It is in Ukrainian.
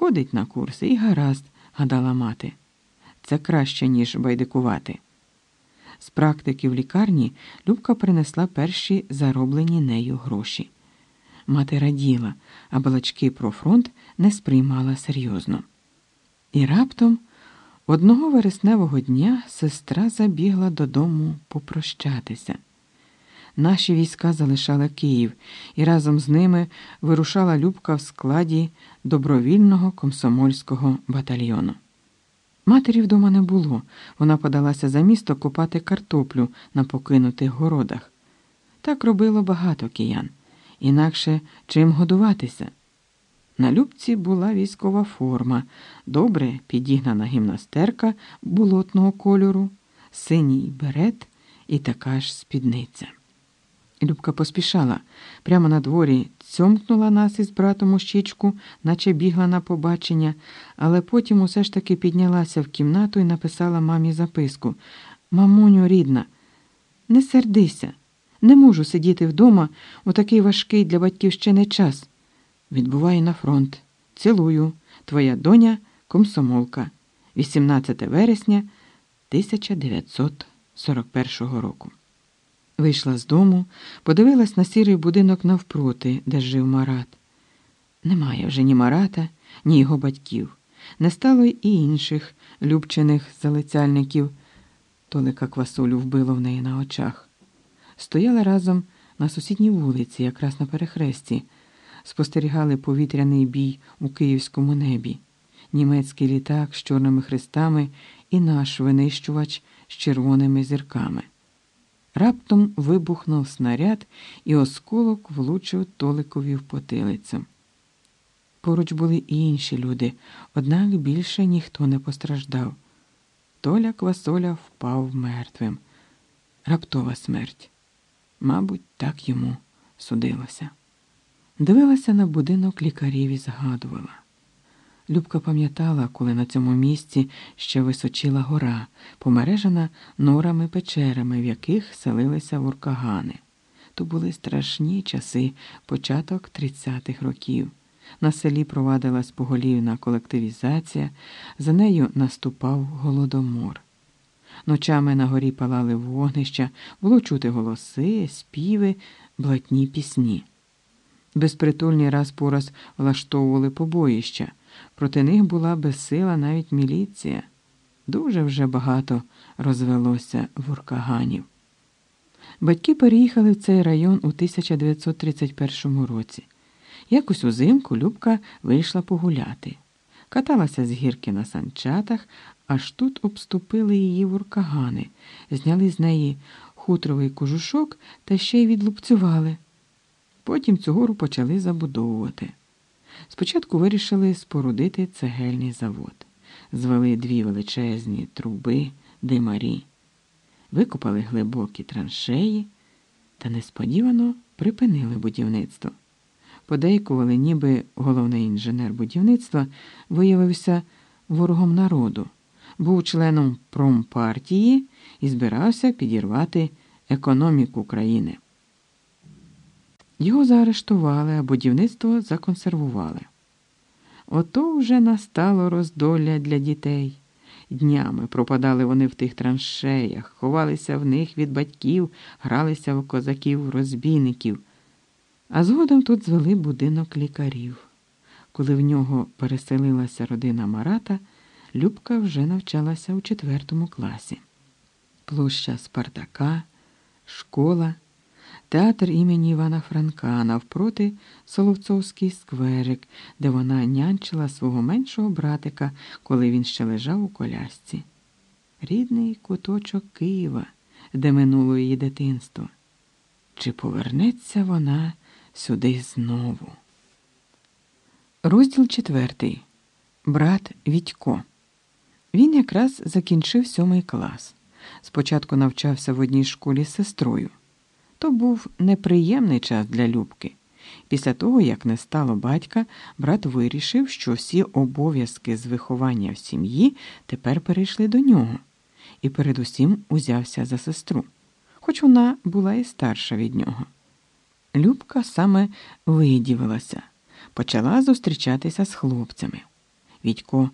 Ходить на курси і гаразд, гадала мати. Це краще, ніж байдикувати. З практики в лікарні Любка принесла перші зароблені нею гроші. Мати раділа, а балачки про фронт не сприймала серйозно. І раптом одного вересневого дня сестра забігла додому попрощатися. Наші війська залишали Київ, і разом з ними вирушала Любка в складі добровільного комсомольського батальйону. Матері вдома не було. Вона подалася за місто копати картоплю на покинутих городах. Так робило багато киян, інакше чим годуватися. На Любці була військова форма, добре підігнана гімнастерка болотного кольору, синій берет і така ж спідниця. Любка поспішала. Прямо на дворі цьомкнула нас із братом у щічку, наче бігла на побачення, але потім усе ж таки піднялася в кімнату і написала мамі записку Мамуню, рідна, не сердися, не можу сидіти вдома у такий важкий для батьківщини час. Відбуваю на фронт. Цілую, твоя доня комсомолка, 18 вересня 1941 року. Вийшла з дому, подивилась на сірий будинок навпроти, де жив Марат. Немає вже ні Марата, ні його батьків. Не стало і інших любчених залицяльників. Толика квасолю вбило в неї на очах. Стояли разом на сусідній вулиці, якраз на перехресті, спостерігали повітряний бій у київському небі, німецький літак з чорними хрестами і наш винищувач з червоними зірками. Раптом вибухнув снаряд, і осколок влучив Толикові в потилицю. Поруч були і інші люди, однак більше ніхто не постраждав. Толя Квасоля впав мертвим. Раптова смерть. Мабуть, так йому судилося. Дивилася на будинок лікарів і згадувала. Любка пам'ятала, коли на цьому місці ще височила гора, помережена норами печерами, в яких селилися вуркагани. То були страшні часи, початок 30-х років. На селі провадилась поголівна колективізація, за нею наступав голодомор. Ночами на горі палали вогнища, було чути голоси, співи, блатні пісні. Безпритульні раз по раз влаштовували побоїща. Проти них була безсила навіть міліція. Дуже вже багато розвелося вуркаганів. Батьки переїхали в цей район у 1931 році. Якось узимку Любка вийшла погуляти. Каталася з гірки на санчатах, аж тут обступили її вуркагани, зняли з неї хутровий кожушок та ще й відлупцювали. Потім цю гору почали забудовувати. Спочатку вирішили спорудити цегельний завод, звели дві величезні труби, димарі, викопали глибокі траншеї та несподівано припинили будівництво. Подейкували, ніби головний інженер будівництва виявився ворогом народу, був членом промпартії і збирався підірвати економіку країни. Його заарештували, а будівництво законсервували. Ото вже настало роздолля для дітей. Днями пропадали вони в тих траншеях, ховалися в них від батьків, гралися в козаків-розбійників. А згодом тут звели будинок лікарів. Коли в нього переселилася родина Марата, Любка вже навчалася у четвертому класі. Площа Спартака, школа театр імені Івана Франка, навпроти Соловцовський скверик, де вона нянчила свого меншого братика, коли він ще лежав у колясці. Рідний куточок Києва, де минуло її дитинство. Чи повернеться вона сюди знову? Розділ четвертий. Брат Вітько. Він якраз закінчив сьомий клас. Спочатку навчався в одній школі з сестрою. То був неприємний час для Любки. Після того, як не стало батька, брат вирішив, що всі обов'язки з виховання в сім'ї тепер перейшли до нього, і передусім узявся за сестру, хоч вона була і старша від нього. Любка саме видівилася, почала зустрічатися з хлопцями. Відько